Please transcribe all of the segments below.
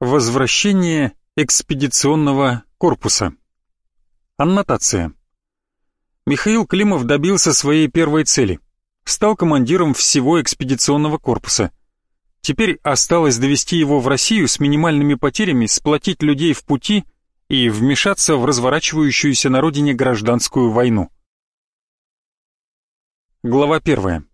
Возвращение экспедиционного корпуса. Аннотация. Михаил Климов добился своей первой цели. Стал командиром всего экспедиционного корпуса. Теперь осталось довести его в Россию с минимальными потерями, сплотить людей в пути и вмешаться в разворачивающуюся на родине гражданскую войну. Глава первая.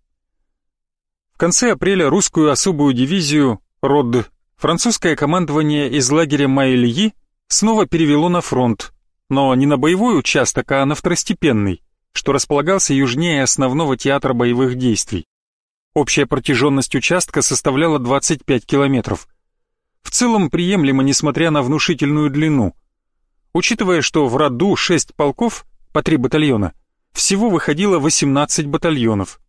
В конце апреля русскую особую дивизию РОД французское командование из лагеря Майельи снова перевело на фронт, но не на боевой участок, а на второстепенный, что располагался южнее основного театра боевых действий. Общая протяженность участка составляла 25 километров. В целом приемлемо, несмотря на внушительную длину. Учитывая, что в роду 6 полков, по 3 батальона, всего выходило 18 батальонов.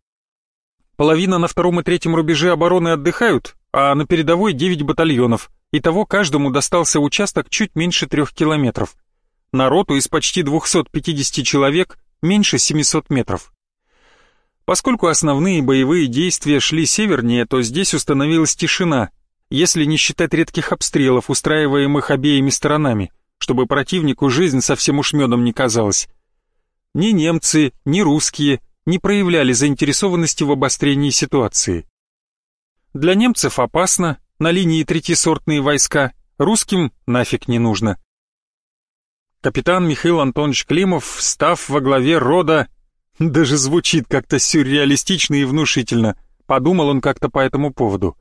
Половина на втором и третьем рубеже обороны отдыхают, а на передовой 9 батальонов, и того каждому достался участок чуть меньше трех километров. На роту из почти 250 человек меньше 700 метров. Поскольку основные боевые действия шли севернее, то здесь установилась тишина, если не считать редких обстрелов, устраиваемых обеими сторонами, чтобы противнику жизнь совсем уж медом не казалась. Ни немцы, ни русские не проявляли заинтересованности в обострении ситуации. Для немцев опасно, на линии третьесортные войска, русским нафиг не нужно. Капитан Михаил Антонович Климов, став во главе рода, даже звучит как-то сюрреалистично и внушительно, подумал он как-то по этому поводу.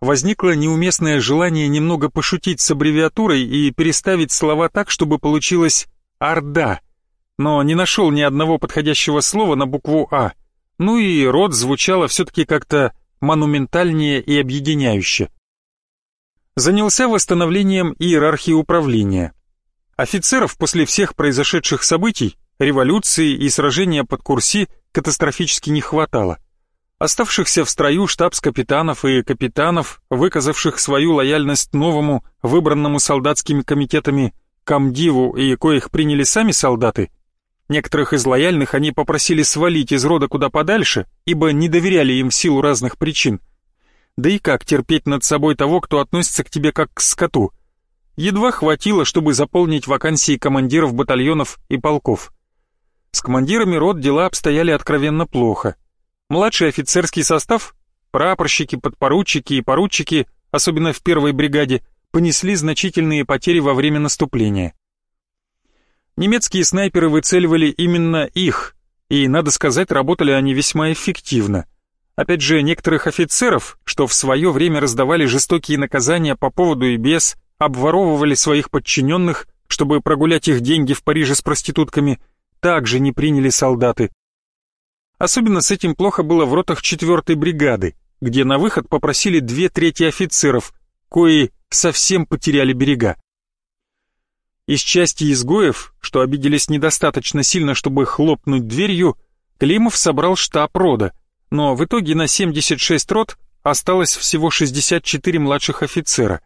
Возникло неуместное желание немного пошутить с аббревиатурой и переставить слова так, чтобы получилось «Орда», но не нашел ни одного подходящего слова на букву «А». Ну и род звучало все-таки как-то монументальнее и объединяюще. Занялся восстановлением иерархии управления. Офицеров после всех произошедших событий, революции и сражения под Курси катастрофически не хватало. Оставшихся в строю штабс-капитанов и капитанов, выказавших свою лояльность новому, выбранному солдатскими комитетами комдиву и коих приняли сами солдаты, Некоторых из лояльных они попросили свалить из рода куда подальше, ибо не доверяли им в силу разных причин. Да и как терпеть над собой того, кто относится к тебе как к скоту? Едва хватило, чтобы заполнить вакансии командиров батальонов и полков. С командирами рот дела обстояли откровенно плохо. Младший офицерский состав, прапорщики, подпоручики и поручики, особенно в первой бригаде, понесли значительные потери во время наступления. Немецкие снайперы выцеливали именно их, и, надо сказать, работали они весьма эффективно. Опять же, некоторых офицеров, что в свое время раздавали жестокие наказания по поводу и без, обворовывали своих подчиненных, чтобы прогулять их деньги в Париже с проститутками, также не приняли солдаты. Особенно с этим плохо было в ротах 4-й бригады, где на выход попросили две трети офицеров, кои совсем потеряли берега. Из части изгоев, что обиделись недостаточно сильно, чтобы хлопнуть дверью, Климов собрал штаб рода, но в итоге на 76 рот осталось всего 64 младших офицера.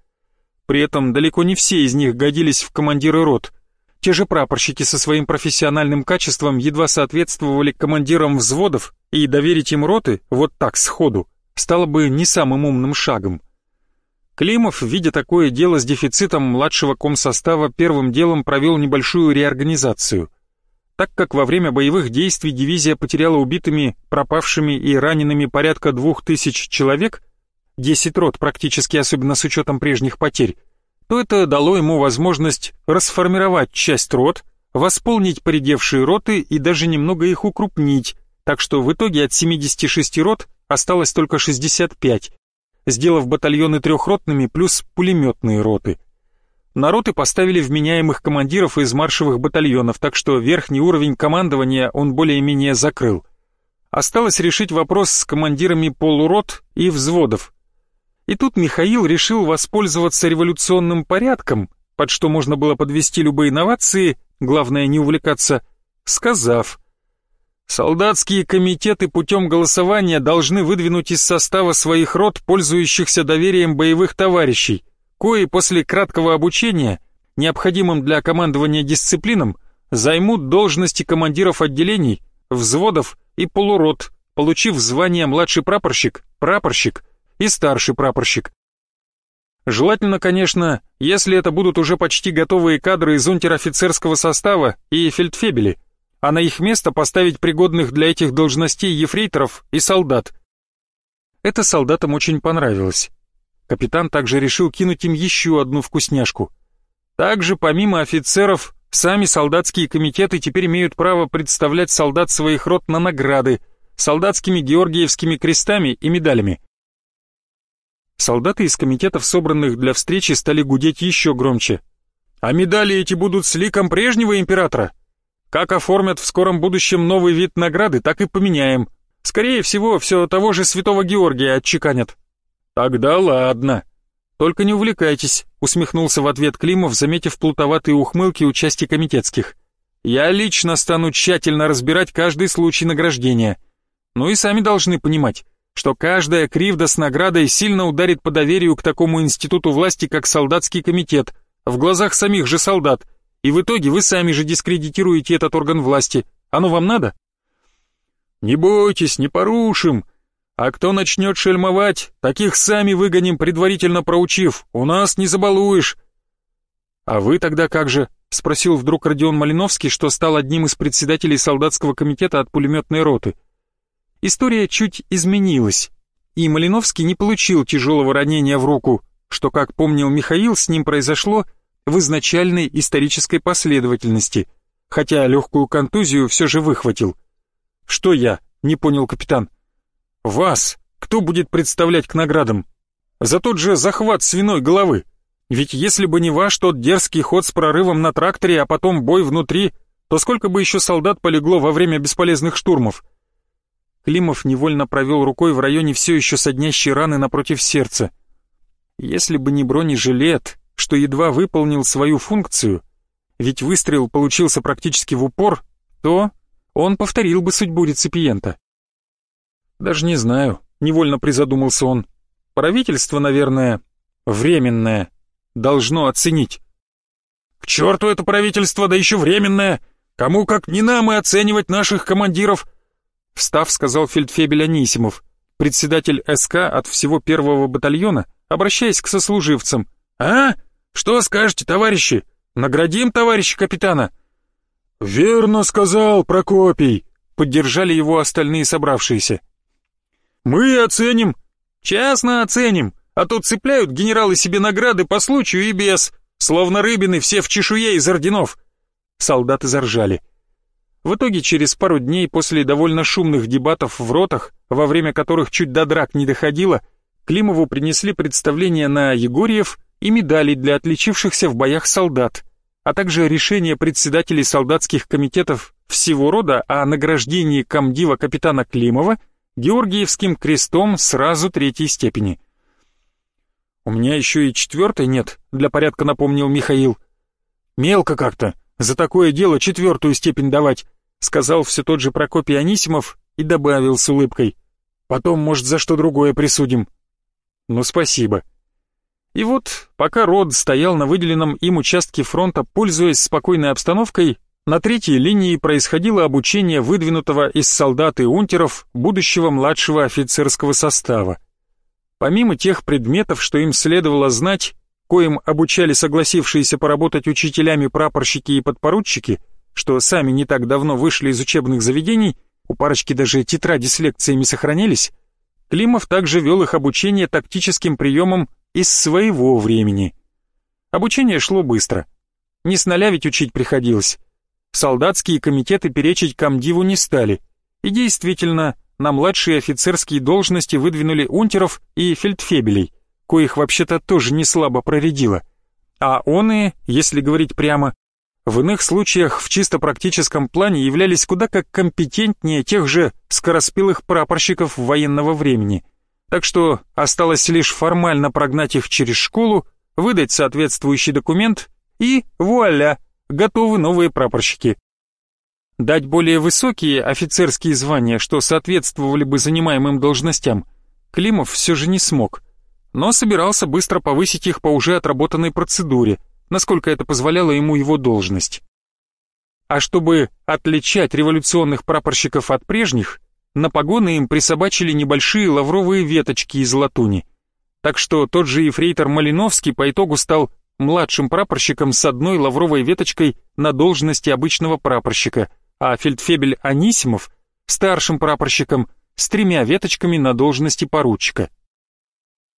При этом далеко не все из них годились в командиры рот. Те же прапорщики со своим профессиональным качеством едва соответствовали командирам взводов, и доверить им роты вот так сходу стало бы не самым умным шагом. Климов, видя такое дело с дефицитом младшего комсостава, первым делом провел небольшую реорганизацию. Так как во время боевых действий дивизия потеряла убитыми, пропавшими и ранеными порядка двух тысяч человек, 10 рот практически, особенно с учетом прежних потерь, то это дало ему возможность расформировать часть рот, восполнить поредевшие роты и даже немного их укрупнить, так что в итоге от 76 рот осталось только 65, сделав батальоны трехротными плюс пулеметные роты. На роты поставили вменяемых командиров из маршевых батальонов, так что верхний уровень командования он более-менее закрыл. Осталось решить вопрос с командирами полурот и взводов. И тут Михаил решил воспользоваться революционным порядком, под что можно было подвести любые инновации, главное не увлекаться, сказав – Солдатские комитеты путем голосования должны выдвинуть из состава своих рот пользующихся доверием боевых товарищей, кои после краткого обучения, необходимым для командования дисциплинам, займут должности командиров отделений, взводов и полурот, получив звание младший прапорщик, прапорщик и старший прапорщик. Желательно, конечно, если это будут уже почти готовые кадры из унтер-офицерского состава и фельдфебели, а на их место поставить пригодных для этих должностей ефрейторов и солдат. Это солдатам очень понравилось. Капитан также решил кинуть им еще одну вкусняшку. Также, помимо офицеров, сами солдатские комитеты теперь имеют право представлять солдат своих рот на награды, солдатскими георгиевскими крестами и медалями. Солдаты из комитетов, собранных для встречи, стали гудеть еще громче. «А медали эти будут с ликом прежнего императора? Как оформят в скором будущем новый вид награды, так и поменяем. Скорее всего, все того же святого Георгия отчеканят». «Тогда ладно. Только не увлекайтесь», — усмехнулся в ответ Климов, заметив плутоватые ухмылки у части комитетских. «Я лично стану тщательно разбирать каждый случай награждения. Ну и сами должны понимать, что каждая кривда с наградой сильно ударит по доверию к такому институту власти, как солдатский комитет, в глазах самих же солдат, и в итоге вы сами же дискредитируете этот орган власти. Оно вам надо? Не бойтесь, не порушим. А кто начнет шельмовать, таких сами выгоним, предварительно проучив. У нас не забалуешь. А вы тогда как же? Спросил вдруг Родион Малиновский, что стал одним из председателей солдатского комитета от пулеметной роты. История чуть изменилась, и Малиновский не получил тяжелого ранения в руку, что, как помнил Михаил, с ним произошло в изначальной исторической последовательности, хотя легкую контузию все же выхватил. «Что я?» — не понял капитан. «Вас кто будет представлять к наградам? За тот же захват свиной головы. Ведь если бы не ваш тот дерзкий ход с прорывом на тракторе, а потом бой внутри, то сколько бы еще солдат полегло во время бесполезных штурмов?» Климов невольно провел рукой в районе все еще соднящей раны напротив сердца. Если бы не бронежилет, что едва выполнил свою функцию, ведь выстрел получился практически в упор, то он повторил бы судьбу реципиента. Даже не знаю, невольно призадумался он. Правительство, наверное, временное, должно оценить. К черту это правительство, да еще временное! Кому как не нам и оценивать наших командиров, Встав, сказал фельдфебель Анисимов, председатель СК от всего первого батальона, обращаясь к сослуживцам. «А? Что скажете, товарищи? Наградим товарища капитана?» «Верно сказал Прокопий», — поддержали его остальные собравшиеся. «Мы оценим, честно оценим, а то цепляют генералы себе награды по случаю и без, словно рыбины все в чешуе из орденов». Солдаты заржали. В итоге через пару дней после довольно шумных дебатов в ротах, во время которых чуть до драк не доходило, Климову принесли представление на Егорьев и медали для отличившихся в боях солдат, а также решение председателей солдатских комитетов всего рода о награждении комдива капитана Климова Георгиевским крестом сразу третьей степени. «У меня еще и четвертой нет», — для порядка напомнил Михаил. «Мелко как-то, за такое дело четвертую степень давать», сказал все тот же Прокопий Анисимов и добавил с улыбкой. Потом, может, за что другое присудим. Ну, спасибо. И вот, пока Род стоял на выделенном им участке фронта, пользуясь спокойной обстановкой, на третьей линии происходило обучение выдвинутого из солдат и унтеров будущего младшего офицерского состава. Помимо тех предметов, что им следовало знать, коим обучали согласившиеся поработать учителями прапорщики и подпоручики, что сами не так давно вышли из учебных заведений, у парочки даже тетради с лекциями сохранились, Климов также вел их обучение тактическим приемам из своего времени. Обучение шло быстро. Не с нуля ведь учить приходилось. Солдатские комитеты перечить комдиву не стали. И действительно, на младшие офицерские должности выдвинули унтеров и фельдфебелей, коих вообще-то тоже не слабо проредило. А он и, если говорить прямо, в иных случаях в чисто практическом плане являлись куда как компетентнее тех же скороспелых прапорщиков военного времени. Так что осталось лишь формально прогнать их через школу, выдать соответствующий документ и вуаля, готовы новые прапорщики. Дать более высокие офицерские звания, что соответствовали бы занимаемым должностям, Климов все же не смог, но собирался быстро повысить их по уже отработанной процедуре – насколько это позволяло ему его должность. А чтобы отличать революционных прапорщиков от прежних, на погоны им присобачили небольшие лавровые веточки из латуни. так что тот же ефрейтор Малиновский по итогу стал младшим прапорщиком с одной лавровой веточкой на должности обычного прапорщика, а фельдфебель Анисимов — старшим прапорщиком с тремя веточками на должности поручика.